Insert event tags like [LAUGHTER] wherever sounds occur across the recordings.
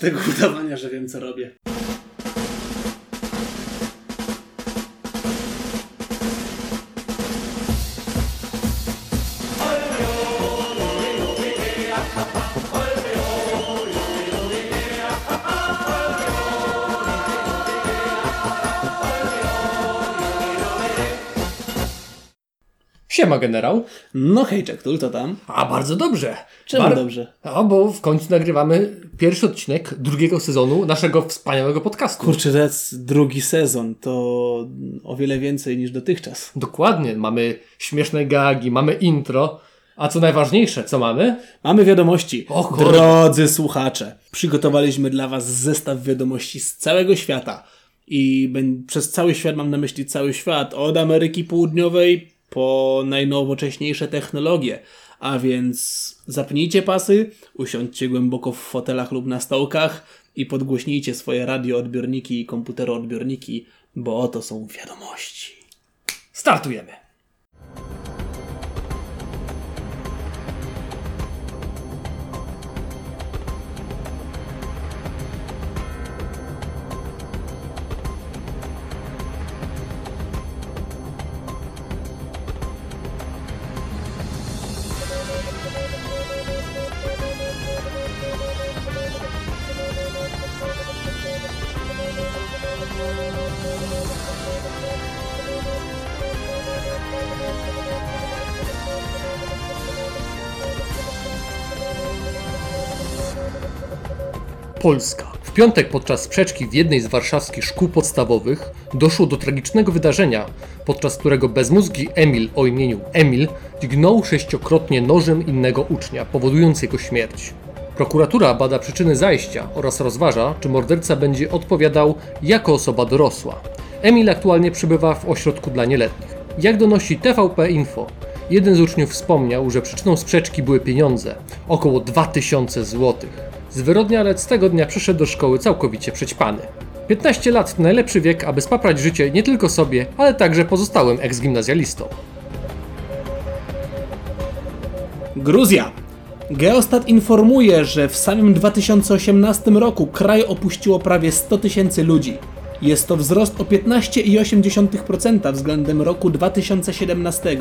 tego udawania, że wiem co robię. Siema generał. No hej, Czektul, to tam? A bardzo dobrze. Czemu Bar- dobrze? A bo w końcu nagrywamy pierwszy odcinek drugiego sezonu naszego wspaniałego podcastu. Kurczę, to jest drugi sezon, to o wiele więcej niż dotychczas. Dokładnie, mamy śmieszne gagi, mamy intro. A co najważniejsze, co mamy? Mamy wiadomości. O. Drodzy słuchacze, przygotowaliśmy dla Was zestaw wiadomości z całego świata. I przez cały świat mam na myśli cały świat, od Ameryki Południowej po najnowocześniejsze technologie. A więc zapnijcie pasy, usiądźcie głęboko w fotelach lub na stołkach i podgłośnijcie swoje radioodbiorniki i komputeroodbiorniki, bo oto są wiadomości. Startujemy. Polska. W piątek podczas sprzeczki w jednej z warszawskich szkół podstawowych doszło do tragicznego wydarzenia, podczas którego bezmózgi Emil o imieniu Emil dźgnął sześciokrotnie nożem innego ucznia, powodując jego śmierć. Prokuratura bada przyczyny zajścia oraz rozważa, czy morderca będzie odpowiadał jako osoba dorosła. Emil aktualnie przebywa w ośrodku dla nieletnich. Jak donosi TVP Info, jeden z uczniów wspomniał, że przyczyną sprzeczki były pieniądze około 2000 złotych. Zwyrodnialec tego dnia przyszedł do szkoły całkowicie przećpany. 15 lat to najlepszy wiek, aby spaprać życie nie tylko sobie, ale także pozostałym eksgimnazjalistom. Gruzja. Geostat informuje, że w samym 2018 roku kraj opuściło prawie 100 tysięcy ludzi. Jest to wzrost o 15,8% względem roku 2017.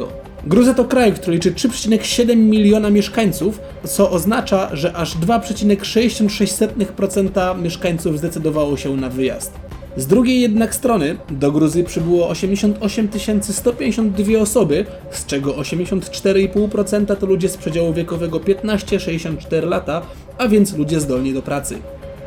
Gruzja to kraj, który liczy 3,7 miliona mieszkańców, co oznacza, że aż 2,66% mieszkańców zdecydowało się na wyjazd. Z drugiej jednak strony do Gruzji przybyło 88 152 osoby, z czego 84,5% to ludzie z przedziału wiekowego 15-64 lata, a więc ludzie zdolni do pracy.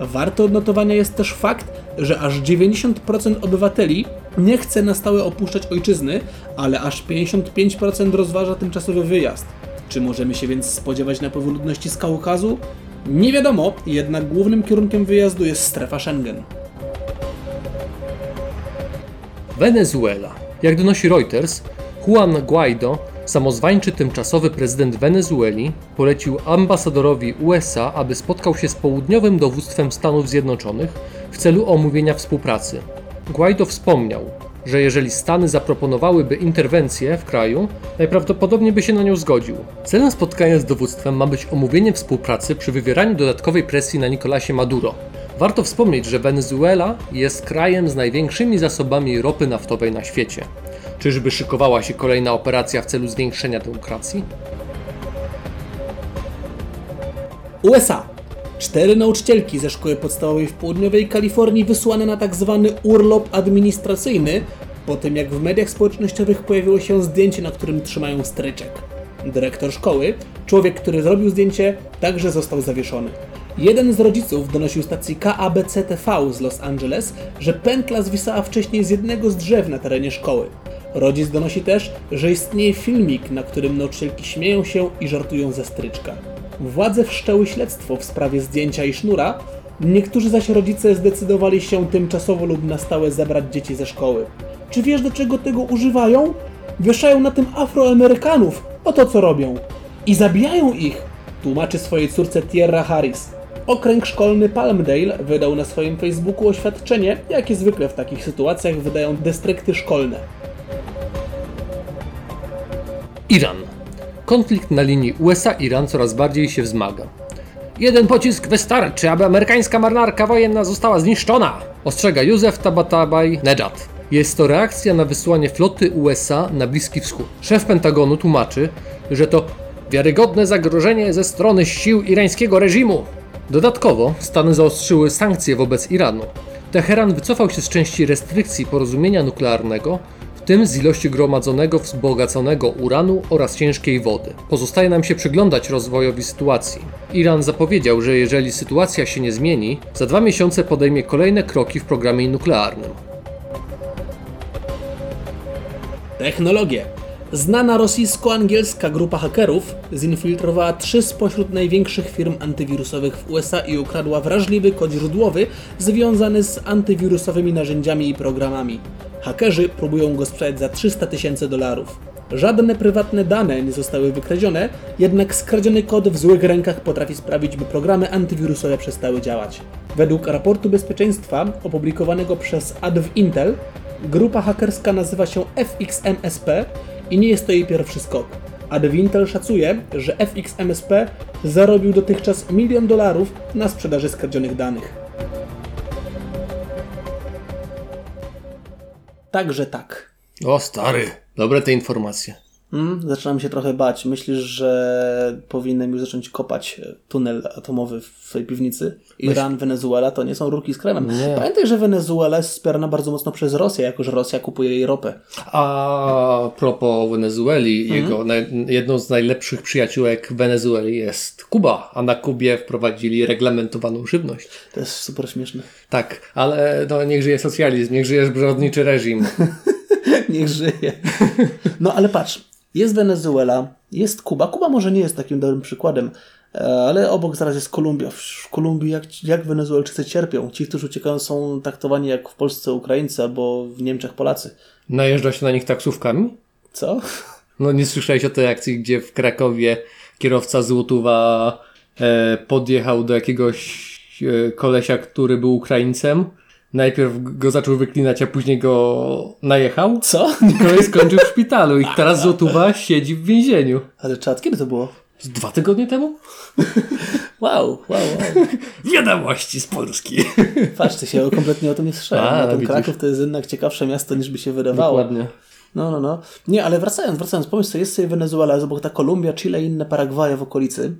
Warto odnotowania jest też fakt, że aż 90% obywateli nie chce na stałe opuszczać ojczyzny, ale aż 55% rozważa tymczasowy wyjazd. Czy możemy się więc spodziewać napływu ludności z Kaukazu? Nie wiadomo, jednak głównym kierunkiem wyjazdu jest strefa Schengen. Wenezuela. Jak donosi Reuters, Juan Guaido, samozwańczy tymczasowy prezydent Wenezueli, polecił ambasadorowi USA, aby spotkał się z południowym dowództwem Stanów Zjednoczonych w celu omówienia współpracy. Guaido wspomniał, że jeżeli Stany zaproponowałyby interwencję w kraju, najprawdopodobniej by się na nią zgodził. Celem spotkania z dowództwem ma być omówienie współpracy przy wywieraniu dodatkowej presji na Nicolasie Maduro. Warto wspomnieć, że Wenezuela jest krajem z największymi zasobami ropy naftowej na świecie. Czyżby szykowała się kolejna operacja w celu zwiększenia demokracji? USA. Cztery nauczycielki ze szkoły podstawowej w południowej Kalifornii wysłane na tak zwany urlop administracyjny po tym jak w mediach społecznościowych pojawiło się zdjęcie, na którym trzymają stryczek. Dyrektor szkoły, człowiek, który zrobił zdjęcie, także został zawieszony. Jeden z rodziców donosił stacji KABC-TV z Los Angeles, że pętla zwisała wcześniej z jednego z drzew na terenie szkoły. Rodzic donosi też, że istnieje filmik, na którym nauczycielki śmieją się i żartują ze stryczka. Władze wszczęły śledztwo w sprawie zdjęcia i sznura, niektórzy zaś rodzice zdecydowali się tymczasowo lub na stałe zabrać dzieci ze szkoły. Czy wiesz do czego tego używają? Wieszają na tym Afroamerykanów, oto co robią. I zabijają ich, tłumaczy swojej córce Tierra Harris. Okręg szkolny Palmdale wydał na swoim Facebooku oświadczenie, jakie zwykle w takich sytuacjach wydają dystrykty szkolne. Iran. Konflikt na linii USA-Iran coraz bardziej się wzmaga. Jeden pocisk wystarczy, aby amerykańska marynarka wojenna została zniszczona, ostrzega Józef Tabatabaj Nejad. Jest to reakcja na wysłanie floty USA na Bliski Wschód. Szef Pentagonu tłumaczy, że to wiarygodne zagrożenie ze strony sił irańskiego reżimu. Dodatkowo Stany zaostrzyły sankcje wobec Iranu. Teheran wycofał się z części restrykcji porozumienia nuklearnego, w tym z ilości gromadzonego wzbogaconego uranu oraz ciężkiej wody. Pozostaje nam się przyglądać rozwojowi sytuacji. Iran zapowiedział, że jeżeli sytuacja się nie zmieni, za dwa miesiące podejmie kolejne kroki w programie nuklearnym. Technologie. Znana rosyjsko-angielska grupa hakerów zinfiltrowała trzy spośród największych firm antywirusowych w USA i ukradła wrażliwy kod źródłowy związany z antywirusowymi narzędziami i programami. Hakerzy próbują go sprzedać za 300 tysięcy dolarów. Żadne prywatne dane nie zostały wykradzione, jednak skradziony kod w złych rękach potrafi sprawić, by programy antywirusowe przestały działać. Według raportu bezpieczeństwa opublikowanego przez Adv Intel, grupa hakerska nazywa się FXMSP i nie jest to jej pierwszy skok. Adv Intel szacuje, że FXMSP zarobił dotychczas milion dolarów na sprzedaży skradzionych danych. Także tak. O stary, dobre te informacje. Mm, zaczynam się trochę bać. Myślisz, że powinienem już zacząć kopać e, tunel atomowy w swojej piwnicy? Iran, Wenezuela to nie są rurki z kremem. Nie. Pamiętaj, że Wenezuela jest wspierana bardzo mocno przez Rosję, jako że Rosja kupuje jej ropę. A propos Wenezueli, jego naj, jedną z najlepszych przyjaciółek Wenezueli jest Kuba, a na Kubie wprowadzili reglamentowaną żywność. To jest super śmieszne. Tak, ale no, niech żyje socjalizm, niech żyje zbrodniczy reżim. [LAUGHS] Niech żyje. No ale patrz, jest Wenezuela, jest Kuba. Kuba może nie jest takim dobrym przykładem, e, ale obok zaraz jest Kolumbia. W Kolumbii jak, jak Wenezuelczycy cierpią. Ci, którzy uciekają są traktowani jak w Polsce Ukraińcy albo w Niemczech Polacy. Najeżdża się na nich taksówkami? Co? No nie słyszałeś o tej akcji, gdzie w Krakowie kierowca Złotówa e, podjechał do jakiegoś e, kolesia, który był Ukraińcem. Najpierw go zaczął wyklinać, a później go najechał. Co? No i skończył w szpitalu i teraz Złotówa siedzi w więzieniu. Ale czad, kiedy to było? Dwa tygodnie temu? [LAUGHS] Wow, wow, wow. Wiadomości z Polski. Patrzcie się, kompletnie o tym nie słyszałem. A, ten. Kraków to jest jednak ciekawsze miasto niż by się wydawało. Dokładnie. No, no, no. Nie, ale wracając, wracając, pomyśl sobie, jest sobie Wenezuela, jest obok ta Kolumbia, Chile i inne Paragwaje w okolicy.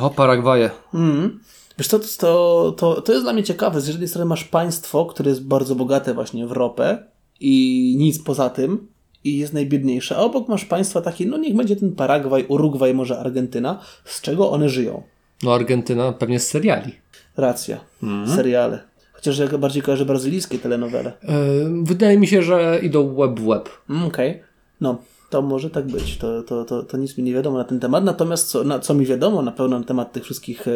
O, Paragwaje. Mm. Wiesz co, to, to, to jest dla mnie ciekawe. Z jednej strony masz państwo, które jest bardzo bogate właśnie w ropę i nic poza tym i jest najbiedniejsze, a obok masz państwa takie, no niech będzie ten Paragwaj, Urugwaj, może Argentyna, z czego one żyją. No Argentyna pewnie z seriali. Racja. Mhm. Seriale. Chociaż ja bardziej kojarzę brazylijskie telenowele. E, wydaje mi się, że idą web w web. Mm, Okej. No, to może tak być. To, to, to, to nic mi nie wiadomo na ten temat. Natomiast co, na, co mi wiadomo na pewno na temat tych wszystkich e,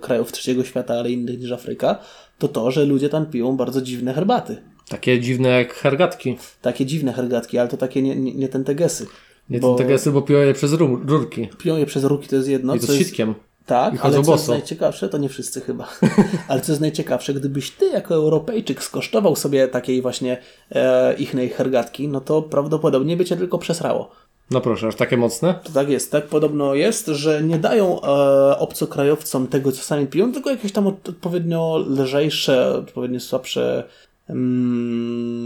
krajów trzeciego świata, ale innych niż Afryka, to to, że ludzie tam piją bardzo dziwne herbaty. Takie dziwne jak hergatki. Takie dziwne hergatki, ale to takie nie, nie, nie tentegesy. Nie Bo- bo... te bo piją je przez ru- rurki. Piją je przez ruki, to jest jedno. I to z jest, sitkiem. Tak, ale co jest najciekawsze, to nie wszyscy chyba, [LAUGHS] ale co jest najciekawsze, gdybyś ty jako Europejczyk skosztował sobie takiej właśnie e, ichnej hergatki, no to prawdopodobnie by cię tylko przesrało. No proszę, aż takie mocne? To tak jest, tak podobno jest, że nie dają e, obcokrajowcom tego, co sami piją, tylko jakieś tam od, odpowiednio lżejsze, odpowiednio słabsze,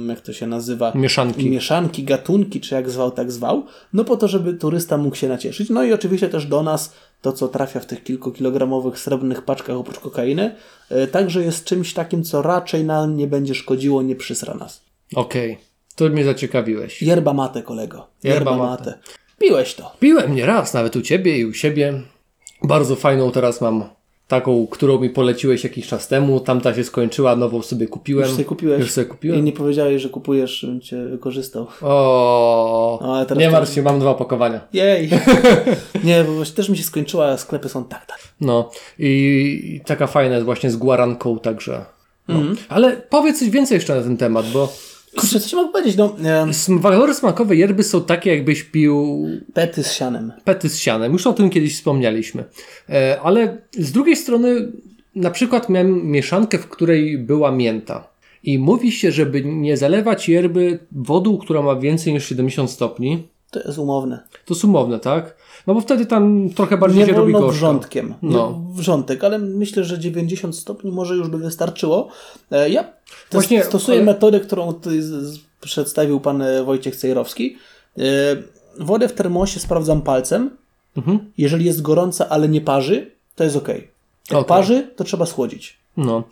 jak to się nazywa? Mieszanki. Mieszanki, gatunki, czy jak zwał, tak zwał, no po to, żeby turysta mógł się nacieszyć. No i oczywiście też do nas to, co trafia w tych kilkukilogramowych srebrnych paczkach oprócz kokainy, e, także jest czymś takim, co raczej nam nie będzie szkodziło, nie przysra nas. Okej, to mnie zaciekawiłeś. Yerba mate, kolego. Yerba Yerba mate. mate. Piłeś to. Piłem nie raz, nawet u ciebie i u siebie. Bardzo fajną teraz mam taką, którą mi poleciłeś jakiś czas temu. Tamta się skończyła, nową sobie kupiłem. Już sobie kupiłeś? Już sobie kupiłem. I nie powiedziałeś, że kupujesz, żebym cię wykorzystał. O, No, ale teraz nie martw się, mam dwa opakowania. Jej! [LAUGHS] nie, bo właśnie też mi się skończyła, a sklepy są tak, tak. No i, i taka fajna jest właśnie z guaranką, także. No. Mhm. Ale powiedz coś więcej jeszcze na ten temat, bo Kurczę, co ci mogę powiedzieć? No, e, walory smakowe yerby są takie, jakbyś pił pety z sianem. pety z sianem. Już o tym kiedyś wspomnieliśmy. E, ale z drugiej strony, na przykład miałem mieszankę, w której była mięta. I mówi się, żeby nie zalewać yerby wodą, która ma więcej niż 70 stopni, To jest umowne. To sumowne, tak? No bo wtedy tam trochę bardziej Nie się robi gorzko. wrzątkiem. No. No. Wrzątek, ale myślę, że 90 stopni może już by wystarczyło. E, Ja Właśnie, stosuję ale- metodę, którą przedstawił pan e, Wojciech Cejrowski. E, Wodę w termosie sprawdzam palcem. Mhm. Jeżeli jest gorąca, ale nie parzy, to jest ok. Jak Okej. parzy, to trzeba schłodzić. No,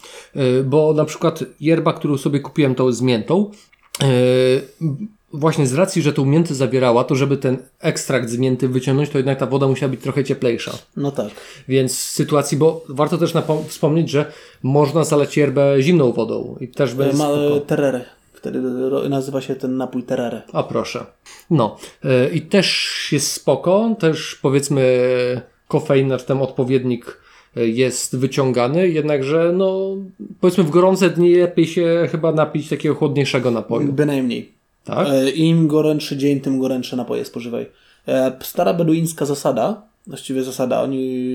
bo na przykład yerba, którą sobie kupiłem, to z miętą. Właśnie z racji, że tą miętę zawierała, to żeby ten ekstrakt z mięty wyciągnąć, to jednak ta woda musiała być trochę cieplejsza. No tak. Więc w sytuacji, bo warto też wspomnieć, że można zalać yerbę zimną wodą i też E, będzie Ma e, tererę. Wtedy nazywa się ten napój tererę. A proszę. No y, i też jest spoko, też powiedzmy kofeina, czy tam odpowiednik jest wyciągany, jednakże no powiedzmy w gorące dni lepiej się chyba napić takiego chłodniejszego napoju. Bynajmniej. Tak? E, Im gorętszy dzień, tym gorętsze napoje spożywaj. E, Stara beduińska zasada, właściwie zasada, oni,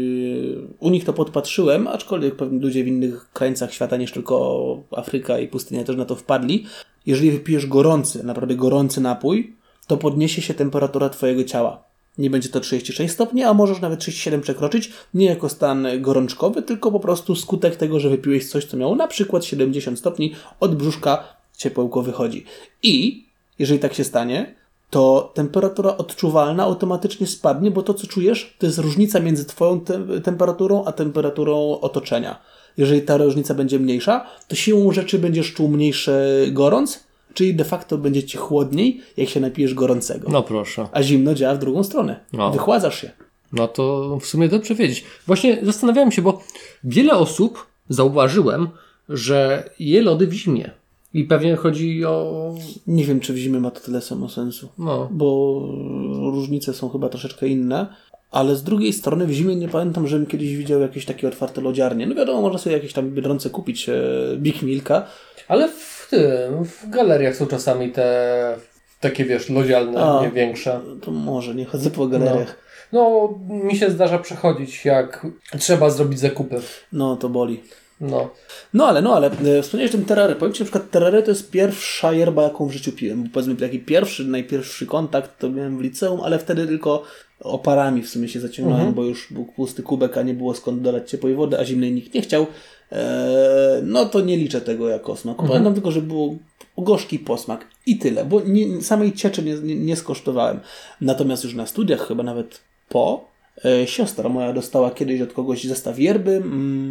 u nich to podpatrzyłem, aczkolwiek pewnie ludzie w innych krańcach świata niż tylko Afryka i pustynia też na to wpadli. Jeżeli wypijesz gorący, naprawdę gorący napój, to podniesie się temperatura Twojego ciała. Nie będzie to 36 stopni, a możesz nawet 37 przekroczyć, nie jako stan gorączkowy, tylko po prostu skutek tego, że wypiłeś coś, co miało na przykład 70 stopni, od brzuszka ciepełko wychodzi. I jeżeli tak się stanie, to temperatura odczuwalna automatycznie spadnie, bo to, co czujesz, to jest różnica między Twoją te- temperaturą a temperaturą otoczenia. Jeżeli ta różnica będzie mniejsza, to siłą rzeczy będziesz czuł mniejszy gorąc, czyli de facto będzie ci chłodniej, jak się napijesz gorącego. No proszę. A zimno działa w drugą stronę. No. Wychładzasz się. No to w sumie dobrze wiedzieć. Właśnie zastanawiałem się, bo wiele osób zauważyłem, że je lody w zimie. I pewnie chodzi o. Nie wiem, czy w zimie ma to tyle samo sensu. No. bo różnice są chyba troszeczkę inne. Ale z drugiej strony w zimie nie pamiętam, żebym kiedyś widział jakieś takie otwarte lodziarnie. No wiadomo, można sobie jakieś tam biedronce kupić, e, Big Milka. Ale w tym, w galeriach są czasami te takie, wiesz, lodzialne, A. nie większe. To może, nie chodzę po galeriach. No, mi się zdarza przechodzić, jak trzeba zrobić zakupy. No, to boli. No. No ale, no ale, e, wspomniałeś o tym terrary. Powiem Ci, na przykład terrary to jest pierwsza yerba, jaką w życiu piłem. Bo powiedzmy, taki pierwszy, najpierwszy kontakt to miałem w liceum, ale wtedy tylko oparami w sumie się zaciągnąłem, bo już był pusty kubek, a nie było skąd dolać ciepłej wody, a zimnej nikt nie chciał. E, no to nie liczę tego jako smaku. Pamiętam tylko, że był gorzki posmak i tyle, bo nie, samej cieczy nie, nie, nie skosztowałem. Natomiast już na studiach, chyba nawet po, siostra moja dostała kiedyś od kogoś zestaw yerby,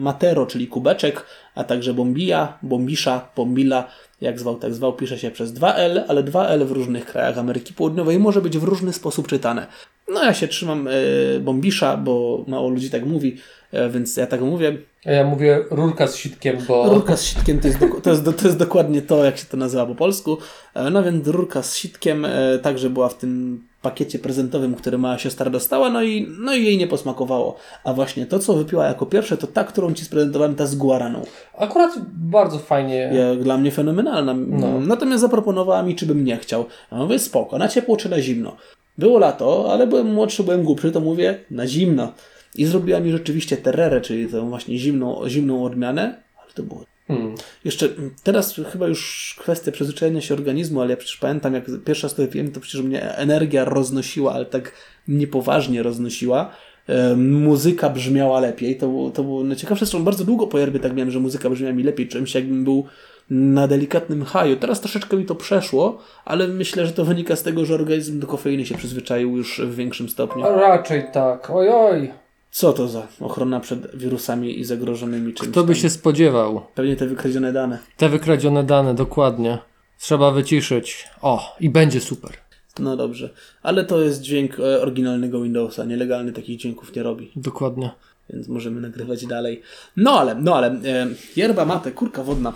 matero, czyli kubeczek, a także bombija, bombisza, bombila, jak zwał, tak zwał, pisze się przez 2L, ale 2L w różnych krajach Ameryki Południowej może być w różny sposób czytane. No ja się trzymam e, bombisza, bo mało ludzi tak mówi, e, więc ja tak mówię. A ja mówię rurka z sitkiem, bo. Rurka z sitkiem to jest, to, jest, do- to jest dokładnie to, jak się to nazywa po polsku. E, No więc rurka z sitkiem e, także była w tym pakiecie prezentowym, który moja siostra dostała, no i, no i jej nie posmakowało. A właśnie to, co wypiła jako pierwsze, to ta, którą ci sprezentowałem, ta z guaraną. Akurat bardzo fajnie. Ja, dla mnie fenomenalna. No. Natomiast zaproponowała mi, czy bym nie chciał. A mówię, spoko, na ciepło czy na zimno. Było lato, ale byłem młodszy, byłem głupszy, to mówię, na zimno. I zrobiła mi rzeczywiście terrerę, czyli tą właśnie zimną, zimną odmianę, ale to było Hmm. jeszcze mm, teraz chyba już kwestia przyzwyczajenia się organizmu, ale ja przecież pamiętam, jak pierwszy raz to wypiłem, to przecież mnie energia roznosiła, ale tak niepoważnie roznosiła. E, muzyka brzmiała lepiej. To, było- to było najciekawsze, zresztą bardzo długo po yerbie tak miałem, że muzyka brzmiała mi lepiej, czymś jakbym był na delikatnym haju. Teraz troszeczkę mi to przeszło, ale myślę, że to wynika z tego, że organizm do kofeiny się przyzwyczaił już w większym stopniu. A raczej tak. Ojoj. Co to za ochrona przed wirusami i zagrożonymi czymś Kto by tam? się spodziewał? Pewnie te wykradzione dane. Te wykradzione dane, dokładnie. Trzeba wyciszyć. O, i będzie super. No dobrze, ale to jest dźwięk e, oryginalnego Windowsa. Nielegalny takich dźwięków nie robi, Dokładnie. więc możemy nagrywać dalej. No ale, no ale, e, yerba mate, kurka wodna.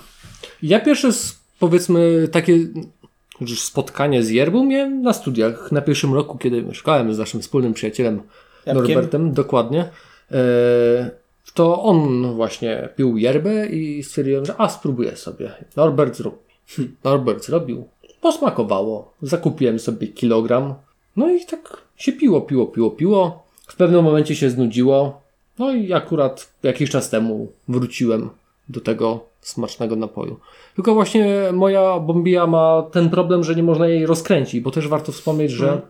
Ja pierwsze, powiedzmy, takie spotkanie z yerbą miałem na studiach. Na pierwszym roku, kiedy mieszkałem z naszym wspólnym przyjacielem Jabłkiem? Norbertem, dokładnie. E, to on właśnie pił yerbę i stwierdziłem, że a spróbuję sobie. Norbert zrobił. Norbert zrobił. Posmakowało. Zakupiłem sobie kilogram. No i tak się piło, piło, piło, piło. W pewnym momencie się znudziło. No i akurat jakiś czas temu wróciłem do tego smacznego napoju. Tylko właśnie moja bombija ma ten problem, że nie można jej rozkręcić, bo też warto wspomnieć, że e,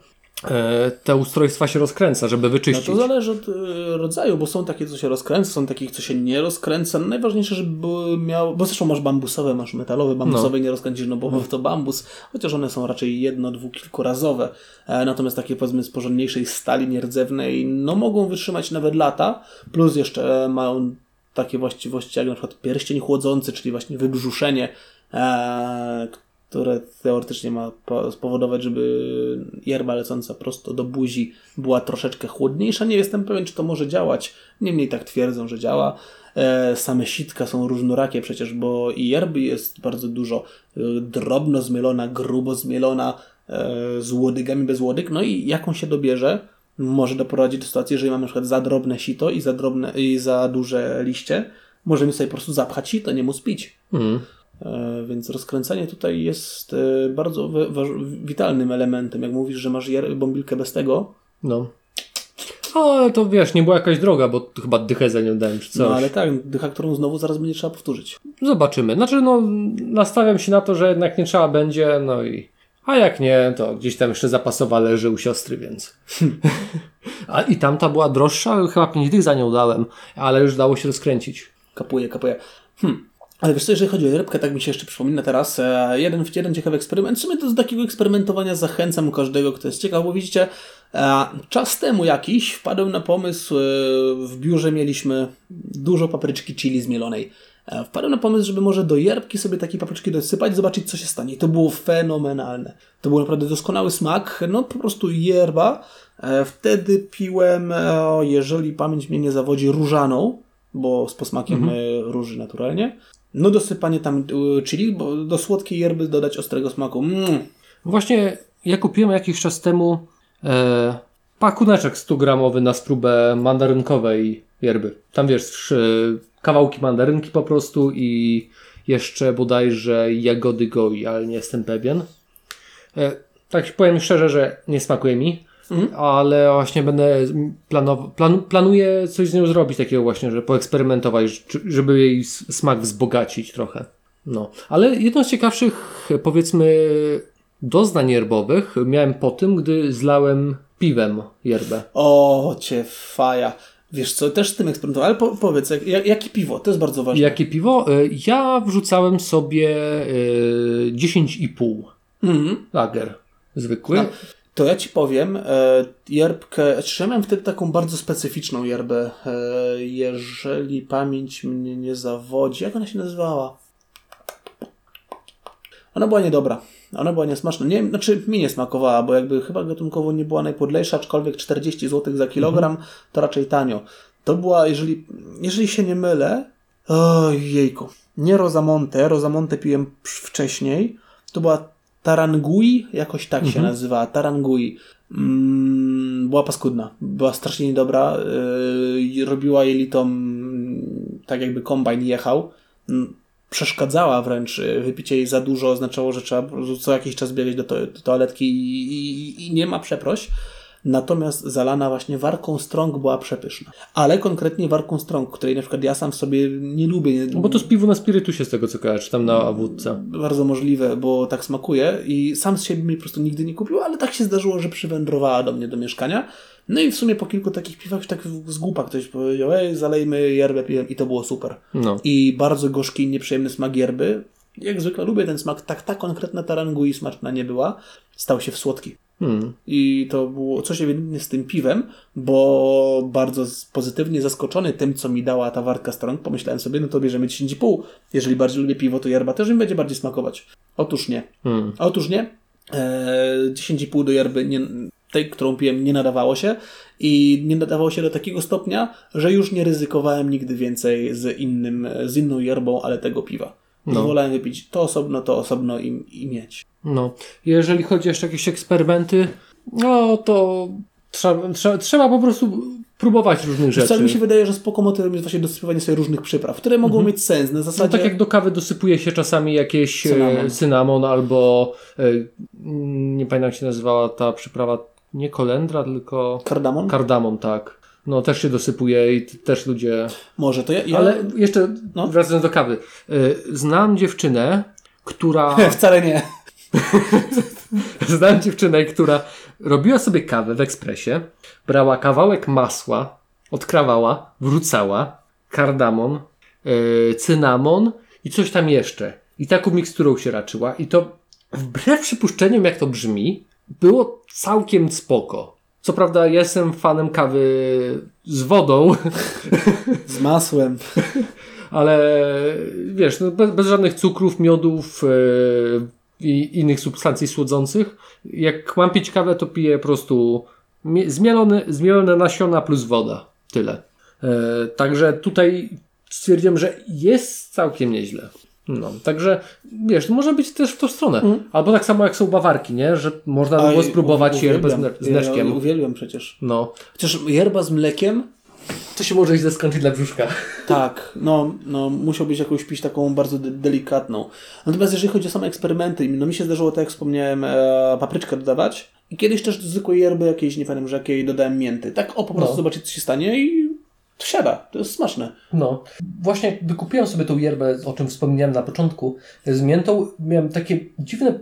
te ustrojstwa się rozkręca, żeby No wyczyścić. to zależy od y, rodzaju, bo są takie, co się rozkręca, są takich, co się nie rozkręca. No najważniejsze, żeby miał, bo zresztą masz bambusowe, masz metalowe, bambusowe nie rozkręcisz, no bo to bambus, chociaż one są raczej jedno, dwu, kilkurazowe. E, natomiast takie powiedzmy z porządniejszej stali nierdzewnej, no mogą wytrzymać nawet lata, plus jeszcze mają takie właściwości jak na przykład pierścień chłodzący, czyli właśnie wybrzuszenie, e, które teoretycznie ma po- spowodować, żeby yerba lecąca prosto do buzi była troszeczkę chłodniejsza. Nie jestem pewien, czy to może działać. Niemniej tak twierdzą, że działa. E, same sitka są różnorakie przecież, bo i yerby jest bardzo dużo. E, drobno zmielona, grubo zmielona, e, z łodygami, bez łodyg. No i jaką się dobierze, może doprowadzić do sytuacji, jeżeli mamy na przykład za drobne sito i za, drobne, i za duże liście, możemy sobie po prostu zapchać sito, nie móc pić. Mm. E, Więc rozkręcenie tutaj jest e, bardzo witalnym elementem. Jak mówisz, że masz bąbilkę bez tego, No. Ale to wiesz, nie była jakaś droga, bo chyba dychę za nią dałem czy coś. no ale tak, dycha, którą znowu zaraz będzie trzeba powtórzyć. Zobaczymy. Znaczy, no, nastawiam się na to, że jednak nie trzeba będzie, no i. A jak nie, to gdzieś tam jeszcze zapasowa leży u siostry, więc. [LAUGHS] A i tamta była droższa, chyba pięć dych za nią dałem, ale już dało się rozkręcić. Kapuje, kapuje. Hm. Ale wiesz co, jeżeli chodzi o rybkę, tak mi się jeszcze przypomina teraz, e, jeden, jeden ciekawy eksperyment. W sumie to z takiego eksperymentowania zachęcam każdego, kto jest ciekaw, bo widzicie, e, czas temu jakiś wpadłem na pomysł, e, w biurze mieliśmy dużo papryczki chili zmielonej. Wpadłem na pomysł, żeby może do jerbki sobie takiej papryczki dosypać, zobaczyć co się stanie. I to było fenomenalne. To był naprawdę doskonały smak, no po prostu yerba. Wtedy piłem, jeżeli pamięć mnie nie zawodzi, różaną, bo z posmakiem e, róży naturalnie. No dosypanie tam e, chili, bo do słodkiej yerby dodać ostrego smaku. Mm. Właśnie ja kupiłem jakiś czas temu e, pakuneczek 100-gramowy na spróbę mandarynkowej yerby. Tam wiesz, e, kawałki mandarynki po prostu i jeszcze bodajże jagody goi, ale nie jestem pewien. E, tak powiem szczerze, że nie smakuje mi, ale właśnie będę planował, plan, planuję coś z nią zrobić takiego właśnie, że poeksperymentować, żeby jej smak wzbogacić trochę. No, ale jedno z ciekawszych, powiedzmy, doznań yerbowych miałem po tym, gdy zlałem piwem yerbę. O, cię faja. Wiesz co, też z tym eksperymentowałem, ale po, powiedz, jak, jak, jakie piwo? To jest bardzo ważne. Jakie piwo? E, Ja wrzucałem sobie e, 10,5 Mhm. lager zwykły. No, To ja ci powiem, e, yerbkę, znaczy ja miałem wtedy taką bardzo specyficzną yerbę, e, jeżeli pamięć mnie nie zawodzi. Jak ona się nazywała? Ona była niedobra. Ona była niesmaczna. Nie, znaczy mi nie smakowała, bo jakby chyba gatunkowo nie była najpodlejsza, aczkolwiek 40 zł za kilogram to raczej tanio. To była, jeżeli, jeżeli się nie mylę, ojejku, nie Rosamonte, Rosamonte piłem wcześniej, to była Tarangui, jakoś tak się nazywała, Tarangui. Mm, była paskudna, była strasznie niedobra, yy, robiła jelitom tak jakby kombajn jechał. Mm, Przeszkadzała wręcz, yy, wypicie jej za dużo oznaczało, że trzeba co jakiś czas biegać do, to, do toaletki i, i, i nie ma przeproś. Natomiast zalana właśnie warką strąg była przepyszna. Ale konkretnie warką strąg, której na przykład ja sam w sobie nie lubię. Nie, No Bo to z piwu na spirytusie z tego co kojarzę, tam na wódce. bardzo możliwe, bo tak smakuje i sam z siebie mi po prostu nigdy nie kupił, ale tak się zdarzyło, że przywędrowała do mnie do mieszkania. No i w sumie po kilku takich piwach tak z głupa ktoś powiedział, ej, zalejmy yerbę piwem i to było super. No. I bardzo gorzki i nieprzyjemny smak yerby. Jak zwykle lubię ten smak, tak ta konkretna tarangui smaczna nie była, stał się w słodki. Hmm. I to było coś ewidentnie z tym piwem, bo bardzo pozytywnie zaskoczony tym, co mi dała ta warka strong, pomyślałem sobie, no to bierzemy 10,5. Jeżeli bardziej lubię piwo, to yerba też mi będzie bardziej smakować. Otóż nie. Hmm. Otóż nie. Eee, 10,5 do yerby nie, tej, którą piłem, nie nadawało się i nie nadawało się do takiego stopnia, że już nie ryzykowałem nigdy więcej z innym, z inną yerbą, ale tego piwa. No. Wolałem wypić to osobno, to osobno i, i mieć. No. Jeżeli chodzi jeszcze o jakieś eksperymenty, no to trzeba, trzeba, trzeba po prostu próbować różnych rzeczy. Co mi się wydaje, że spoko motywem jest właśnie dosypywanie sobie różnych przypraw, które mogą mieć sens. Na No zasadzie. tak jak do kawy dosypuje się czasami jakieś Cynamon. cynamon, albo e, nie pamiętam jak się nazywała ta przyprawa, nie kolendra, tylko Kardamon? kardamon, tak. No też się dosypuje i też ludzie... Może to ja. ja... Ale jeszcze No. wracając do kawy. E, Znam dziewczynę, która... [LAUGHS] Wcale nie. [LAUGHS] Znam dziewczynę, która robiła sobie kawę w ekspresie, brała kawałek masła, odkrawała, wrzucała, kardamon, yy, cynamon i coś tam jeszcze. I taką miksturą się raczyła. I to wbrew przypuszczeniom, jak to brzmi, było całkiem spoko. Co prawda jestem fanem kawy z wodą, Z masłem. [LAUGHS] ale wiesz, no bez, bez żadnych cukrów, miodów yy, i innych substancji słodzących. Jak mam pić kawę, to piję po prostu mie- zmielone, zmielone nasiona plus woda. Tyle. Yy, także tutaj stwierdziłem, że jest całkiem nieźle. No, także wiesz, może być też w tą stronę. Albo tak samo jak są bawarki, nie? Że można by było spróbować u- yerbę z, uwielbiam. z mleczkiem. Ja uwielbiam przecież. No, Chociaż yerba z mlekiem, to się może źle skończyć dla brzuszka. [LAUGHS] tak, no, no musiałbyś jakąś pić taką bardzo de- delikatną. Natomiast jeżeli chodzi o same eksperymenty, no mi się zdarzyło, tak jak wspomniałem, e, papryczkę dodawać i kiedyś też do zwykłej yerby jakiejś, nie pamiętam, że jakiej dodałem mięty. Tak o, po prostu No. zobaczyć, co się stanie i to siada. To jest smaczne. No, właśnie jak wykupiłem sobie tą yerbę, o czym wspomniałem na początku, z miętą, miałem takie dziwne,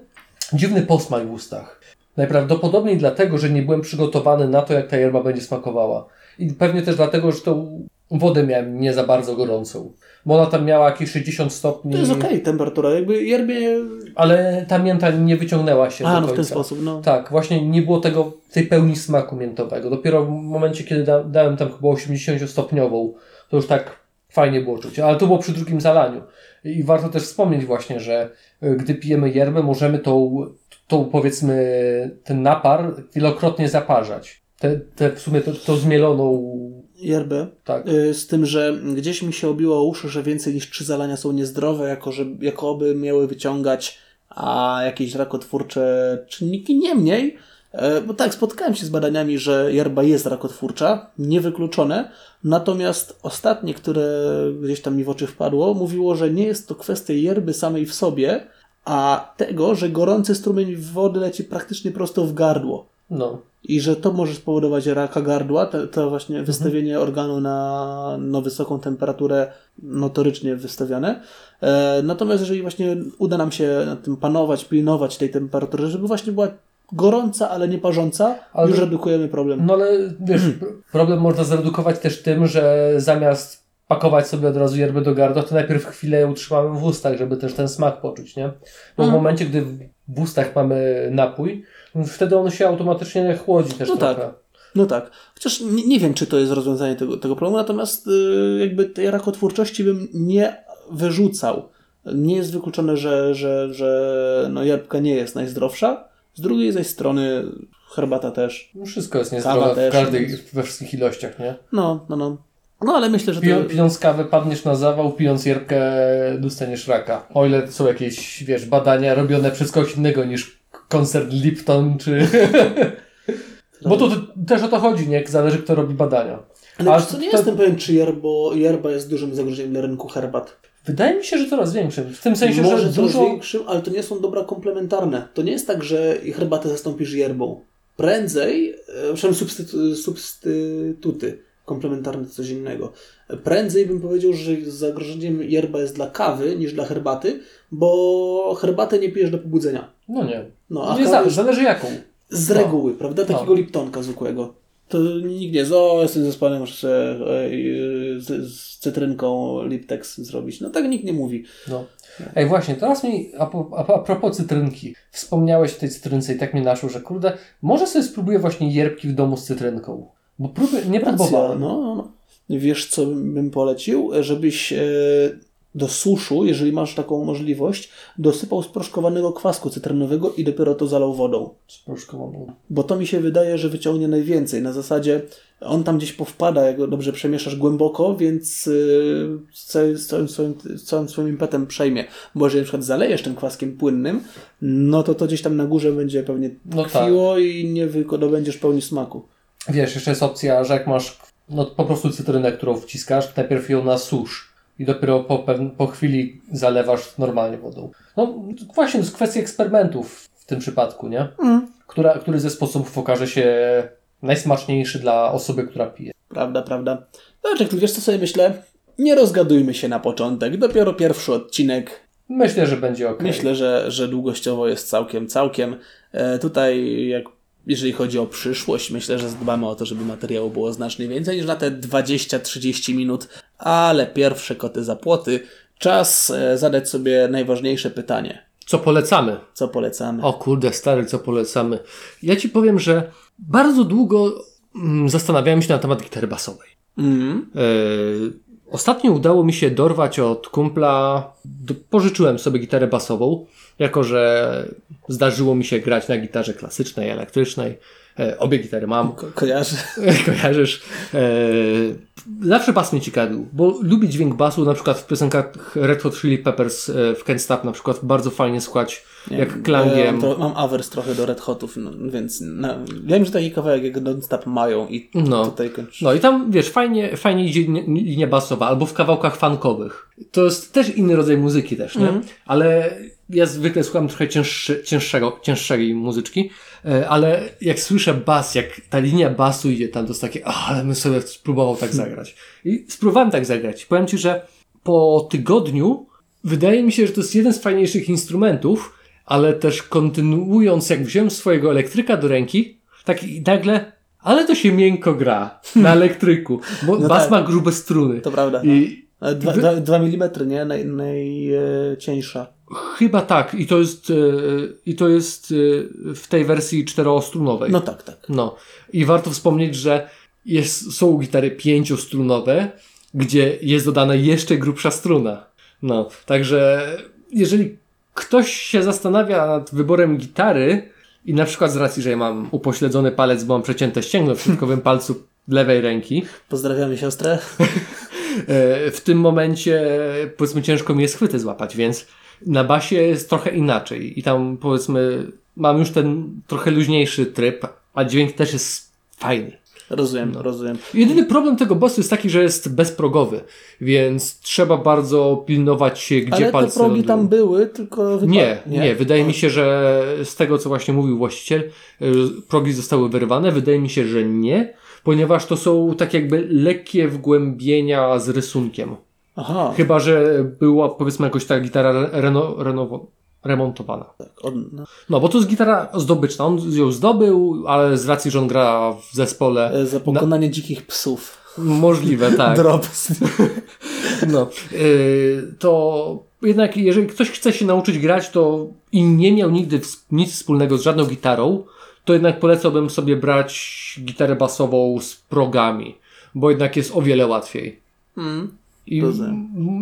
dziwny posmak w ustach. Najprawdopodobniej dlatego, że nie byłem przygotowany na to, jak ta yerba będzie smakowała. I pewnie też dlatego, że tą wodę miałem nie za bardzo gorącą. Bo ona tam miała jakieś 60 stopni, To jest okej, temperatura. Jakby yerbie... ale ta mięta nie wyciągnęła się A, do no w końca. ten sposób, no. Tak, właśnie nie było tego, tej pełni smaku miętowego. Dopiero w momencie, kiedy da, dałem tam chyba 80-stopniową, to już tak fajnie było czuć. Ale to było przy drugim zalaniu. I warto też wspomnieć właśnie, że y, gdy pijemy yerbę, możemy tą, tą powiedzmy, ten napar wielokrotnie zaparzać. Te, te w sumie to, tą zmieloną, Yerbę. tak. Y, Z tym, że gdzieś mi się obiło o uszy, że więcej niż trzy zalania są niezdrowe, jako że jakoby miały wyciągać a jakieś rakotwórcze czynniki. Niemniej, e, bo tak, spotkałem się z badaniami, że yerba jest rakotwórcza, niewykluczone. Natomiast ostatnie, które gdzieś tam mi w oczy wpadło, mówiło, że nie jest to kwestia yerby samej w sobie, a tego, że gorący strumień wody leci praktycznie prosto w gardło. No. I że to może spowodować raka gardła, to, to właśnie wystawienie organu na no, wysoką temperaturę notorycznie wystawiane. E, natomiast jeżeli właśnie uda nam się nad tym panować, pilnować tej temperatury, żeby właśnie była gorąca, ale nie parząca, Ale już to- redukujemy problem. No ale wiesz, pr- [CLEARS THROAT] problem można zredukować też tym, że zamiast pakować sobie od razu yerbę do gardła, to najpierw chwilę utrzymamy w ustach, żeby też ten smak poczuć, nie? Bo w Mhm. momencie, gdy w ustach mamy napój, wtedy on się automatycznie chłodzi też No trochę. tak. No tak. Chociaż nie, nie wiem, czy to jest rozwiązanie tego, tego problemu, natomiast y, jakby tej rakotwórczości bym nie wyrzucał. Nie jest wykluczone, że, że, że no, jabłka nie jest najzdrowsza. Z drugiej zaś strony herbata też. No Wszystko jest niezdrowe w też, więc- we wszystkich ilościach, nie? No, no, no. No ale myślę, że to... Piją, pijąc kawę padniesz na zawał, pijąc yerbkę dostaniesz raka. O ile są jakieś, wiesz, badania robione przez kogoś innego niż koncert Lipton, czy... [LAUGHS] Bo to też o to chodzi, nie? Zależy kto robi badania. Ale A co, nie to- jestem pewien, czy yerbo, yerba jest dużym zagrożeniem dla rynku herbat. Wydaje mi się, że coraz większym. W tym sensie, Może że dużo... większym, ale to nie są dobra komplementarne. To nie jest tak, że herbatę zastąpisz yerbą. Prędzej, e, przynajmniej substytu, substytuty komplementarne to coś innego. Prędzej bym powiedział, że zagrożeniem yerba jest dla kawy niż dla herbaty, bo herbatę nie pijesz do pobudzenia. No nie. No, a nie kawę zależy, zależy jaką. z reguły, prawda? No. Takiego liptonka zwykłego. To nikt nie o, jestem zespany, muszę sobie e, z, z cytrynką Liptex zrobić. No tak nikt nie mówi. No. Ej, właśnie, teraz mi, a, a, a propos cytrynki, wspomniałeś o tej cytrynce i tak mnie naszło, że kurde, może sobie spróbuję właśnie yerbki w domu z cytrynką. Bo próby, nie próbowałem. no, no, no. Wiesz, co bym polecił? Żebyś e, do suszu, jeżeli masz taką możliwość, dosypał sproszkowanego kwasku cytrynowego i dopiero to zalał wodą. Sproszkowaną. Bo to mi się wydaje, że wyciągnie najwięcej. Na zasadzie on tam gdzieś powpada, jak go dobrze przemieszasz głęboko, więc yy, z, całym, z, całym swoim, z całym swoim impetem przejmie. Bo jeżeli na przykład zalejesz tym kwaskiem płynnym, no to to gdzieś tam na górze będzie pewnie No tkwiło i nie wydobędziesz pełni smaku. Wiesz, jeszcze jest opcja, że jak masz no, po prostu cytrynę, którą wciskasz, najpierw ją na susz i dopiero po, po chwili zalewasz normalnie wodą. No właśnie, to jest kwestia eksperymentów w tym przypadku, nie? Która, który ze sposobów okaże się najsmaczniejszy dla osoby, która pije. Prawda, prawda. Znaczy, wiesz co sobie myślę? Nie rozgadujmy się na początek. Dopiero pierwszy odcinek. Myślę, że będzie ok. Myślę, że, że długościowo jest całkiem, całkiem. E, tutaj jak jeżeli chodzi o przyszłość, myślę, że zadbamy o to, żeby materiału było znacznie więcej niż na te 20-30 minut, ale pierwsze koty za płoty. Czas e, zadać sobie najważniejsze pytanie. Co polecamy? Co polecamy? O kurde, stary, co polecamy? Ja ci powiem, że bardzo długo mm, zastanawiałem się na temat gitary basowej. E, ostatnio udało mi się dorwać od kumpla, pożyczyłem sobie gitarę basową, jako że zdarzyło mi się grać na gitarze klasycznej, elektrycznej. E, obie gitary mam, Ko- kojarzę. [LAUGHS] kojarzysz. E, zawsze bas mnie ciekawił, bo lubię dźwięk basu, na przykład w piosenkach Red Hot Chili Peppers e, w Can't Stop na przykład bardzo fajnie składać, jak klangiem. Ja mam awers trochę do Red Hotów, no, więc na, wiem, że taki kawałek jak Non-Stop mają i No. tutaj kończy. No i tam, wiesz, fajnie, fajnie idzie linia- linia basowa, albo w kawałkach funkowych. To jest też inny rodzaj muzyki też, nie? Ale ja zwykle słucham trochę cięższy, cięższego, cięższej muzyczki, e, ale jak słyszę bas, jak ta linia basu idzie tam, to jest takie, "Ach, ale bym sobie spróbował tak zagrać. I spróbowałem tak zagrać. Powiem Ci, że po tygodniu wydaje mi się, że to jest jeden z fajniejszych instrumentów, ale też kontynuując, jak wziąłem swojego elektryka do ręki, tak i nagle, ale to się miękko gra na [LAUGHS] elektryku, bo bas tak. ma grube struny. To prawda. I Dwa, dwa, dwa milimetry, nie? Naj, najcieńsza. chyba tak, i to jest, e, i to jest e, w tej wersji czterostrunowej. No tak, tak. No. I warto wspomnieć, że jest, są gitary pięciostrunowe, gdzie jest dodana jeszcze grubsza struna. No. Także jeżeli ktoś się zastanawia nad wyborem gitary i na przykład z racji, że ja mam upośledzony palec, bo mam przecięte ścięgno w środkowym palcu lewej ręki, Pozdrawiamy siostrę. [LAUGHS] E, w tym momencie powiedzmy ciężko mi jest chwyty złapać, więc na basie jest trochę inaczej i tam powiedzmy mam już ten trochę luźniejszy tryb, a dźwięk też jest fajny. Rozumiem, rozumiem. Jedyny problem tego basu jest taki, że jest bezprogowy, więc trzeba bardzo pilnować się, gdzie Ale te palce progi lądują. tam były, tylko wypa- Nie, nie, wydaje mi się, że z tego, co właśnie mówił właściciel, y, progi zostały wyrwane. Wydaje mi się, że nie, ponieważ to są tak jakby lekkie wgłębienia z rysunkiem. Aha, Chyba, że była powiedzmy jakoś ta gitara reno, renowo, remontowana. tak. No. Bo to jest gitara zdobyczna. On ją zdobył, ale z racji, że on gra w zespole, E, Za pokonanie dzikich psów. możliwe, tak. [LAUGHS] Drops. [LAUGHS] No, yy, to jednak jeżeli ktoś chce się nauczyć grać, to i nie miał nigdy nic wspólnego z żadną gitarą, to jednak polecałbym sobie brać gitarę basową z progami, bo jednak jest o wiele łatwiej. Mm. I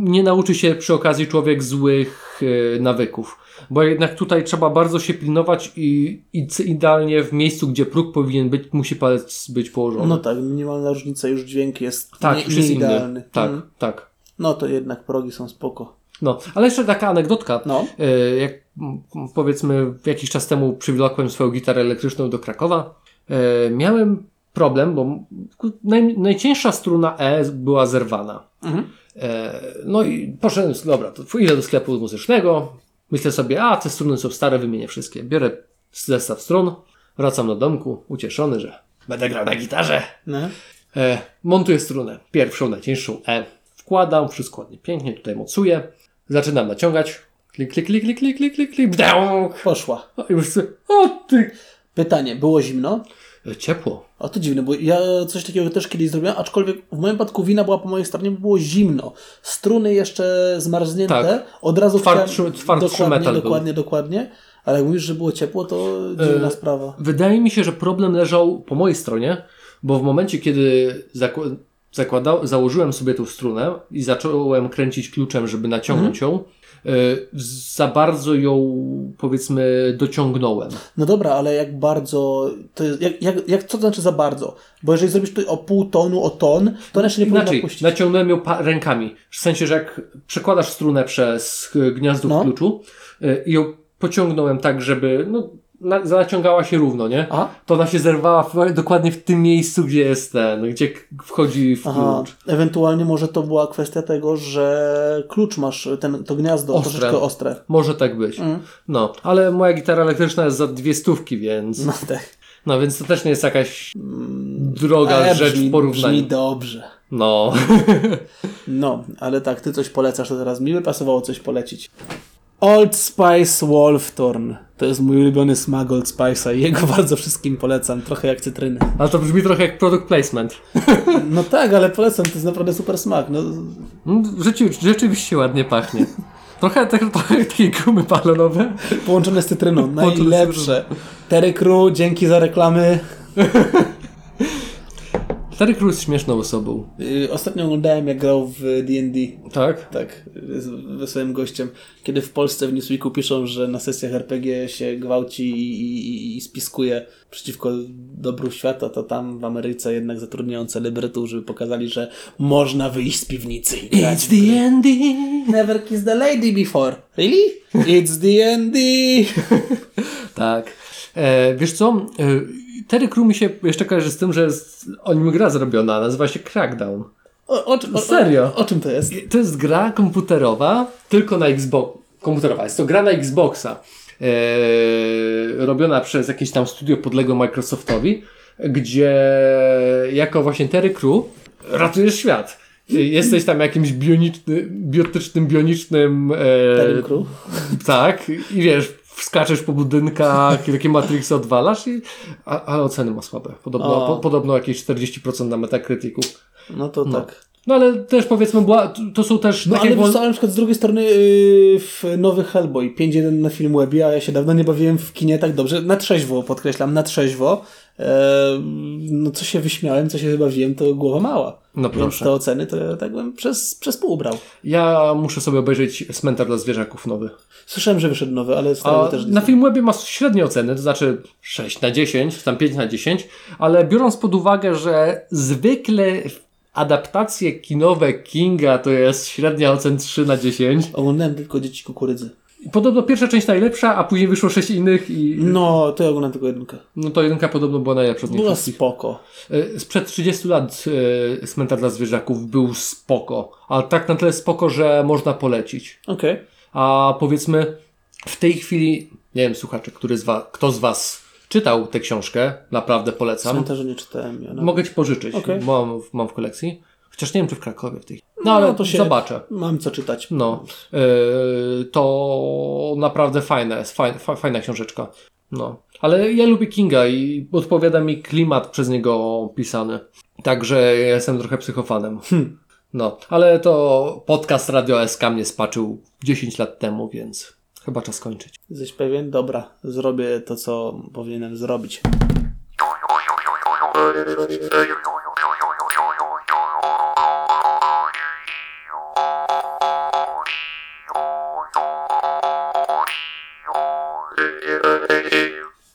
nie nauczy się przy okazji człowiek złych yy, nawyków. Bo jednak tutaj trzeba bardzo się pilnować i, i idealnie w miejscu, gdzie próg powinien być, musi palec być położony. No tak, minimalna różnica, już dźwięk jest tak, nie, już jest inny. idealny. Tak, Mm. tak. No to jednak progi są spoko. No, ale jeszcze taka anegdotka. No. E, Jak powiedzmy jakiś czas temu przywlokłem swoją gitarę elektryczną do Krakowa, e, miałem problem, bo naj, najcięższa struna E była zerwana. Mhm. E, No i poszedłem, dobra, to idę do sklepu muzycznego, myślę sobie, a te struny są stare, wymienię wszystkie. Biorę zestaw strun, wracam do domku, ucieszony, że będę grał na gitarze. No. E, montuję strunę. Pierwszą, najcięższą E. Wkładam, wszystko ładnie, pięknie, tutaj mocuję. Zaczynam naciągać. Klik, klik, klik, klik, klik, klik, klik, klik. Bdęk. Poszła. I już sobie, o ty. Pytanie, było zimno? E, Ciepło. O to dziwne, bo ja coś takiego też kiedyś zrobiłem, aczkolwiek w moim przypadku wina była po mojej stronie, bo było zimno. Struny jeszcze zmarznięte, Tak. od razu Twardszy- twardszy dokładnie, metal był. dokładnie, dokładnie. Ale jak mówisz, że było ciepło, to dziwna E, sprawa. Wydaje mi się, że problem leżał po mojej stronie, bo w momencie, kiedy zakł- zakładał, założyłem sobie tą strunę i zacząłem kręcić kluczem, żeby naciągnąć ją, e, za bardzo ją, powiedzmy, dociągnąłem. No dobra, ale jak bardzo, to jest, jak, jak, jak, co to znaczy za bardzo? Bo jeżeli zrobisz to o pół tonu, o ton, to jeszcze nie powinna Inaczej, puścić. naciągnąłem ją rękami. W sensie, że jak przekładasz strunę przez y, gniazdo No. w kluczu y, i ją pociągnąłem tak, żeby no, na, naciągała się równo, nie? A? To ona się zerwała w, dokładnie w tym miejscu, gdzie jest ten, gdzie wchodzi w Aha, klucz. ewentualnie może to była kwestia tego, że klucz masz, ten, to gniazdo Ostre. troszeczkę ostre. Może tak być. No, ale moja gitara elektryczna jest za dwie stówki, więc No no, tak. więc to też nie jest jakaś droga E, rzecz brzmi, w porównaniu. brzmi dobrze. No. [LAUGHS] No, ale tak, ty coś polecasz, to teraz mi by pasowało coś polecić. Old Spice Wolfthorn. To jest mój ulubiony smak Old Spice'a i jego [LAUGHS] bardzo wszystkim polecam, trochę jak cytryny. Ale to brzmi trochę jak product placement. [LAUGHS] No tak, ale polecam, to jest naprawdę super smak. No, No, Rzeczy, rzeczywiście ładnie pachnie. [LAUGHS] Trochę, trochę takie gumy balonowe. połączone z cytryną, najlepsze. Terry Crew, dzięki za reklamy. Terry Crews jest śmieszną osobą. Yy, Ostatnio oglądałem jak grał w D&D. Tak? Tak, jest wesołym gościem. Kiedy w Polsce w Newsweeku piszą, że na sesjach RPG się gwałci i, i, i spiskuje przeciwko dobru świata, to tam w Ameryce jednak zatrudniają celebrytów, żeby pokazali, że można wyjść z piwnicy i grać. gry. end. Never kissed a lady before. Really? [LAUGHS] It's the end. Tak. E, wiesz co? E, Terry Crew mi się jeszcze kojarzy z tym, że jest o nim gra zrobiona. Nazywa się Crackdown. O, o, o, Serio? O, czym to jest? To jest gra komputerowa, tylko na Xbox. Komputerowa. Jest to gra na Xboxa. E, robiona przez jakieś tam studio podległe Microsoftowi, gdzie jako właśnie Terry Crew ratujesz świat. E, Jesteś tam jakimś bioniczny, biotycznym, bionicznym. E, Terry Crew? Tak, i wiesz, wskaczesz po budynkach i takie Matrixy odwalasz, i, a, ale oceny ma słabe. Podobno, po, podobno jakieś 40% na Metacriticu. No to tak. No ale też powiedzmy, była, to są też No takie... ale co, ale na przykład z drugiej strony yy, w nowy Hellboy 5.1 na Filmwebie, a ja się dawno nie bawiłem w kinie tak dobrze, na trzeźwo podkreślam, na trzeźwo. No co się wyśmiałem, co się wybawiłem, to głowa mała. No Więc proszę. te oceny to ja tak bym przez, przez pół brał. Ja muszę sobie obejrzeć Cmentar dla zwierzaków nowy. Słyszałem, że wyszedł nowy, ale starego A też nie na. Filmwebie ma średnie oceny, to znaczy 6 na 10, czy tam 5 na 10, ale biorąc pod uwagę, że zwykle adaptacje kinowe Kinga to jest średnia ocen 3 na 10. Oglądałem tylko Dzieci Kukurydzy. Podobno pierwsza część najlepsza, a później wyszło 6 innych i No, to ja oglądałem tylko jedynkę. no to jedynka podobno była najlepsza z nich Była wszystkich. spoko. E, Sprzed 30 lat e, Cmentar dla zwierzaków był spoko, ale tak na tyle spoko, że można polecić. Okej. A powiedzmy, w tej chwili, nie wiem, słuchacze, który z was, kto z Was czytał tę książkę, naprawdę polecam. Cmentarza nie czytałem. Ja. Mogę Ci pożyczyć, Okej. mam, w- mam w kolekcji. Chociaż nie wiem, czy w Krakowie w tej No, No, ale to się- zobaczę. Mam co czytać. No, e, to naprawdę fajne, fajna, fajna książeczka. No, ale ja lubię Kinga i odpowiada mi klimat przez niego pisany. Także ja jestem trochę psychofanem. No, ale to podcast Radio SK mnie spaczył 10 lat temu, więc chyba czas kończyć. Jesteś pewien? Dobra, zrobię to, co powinienem zrobić.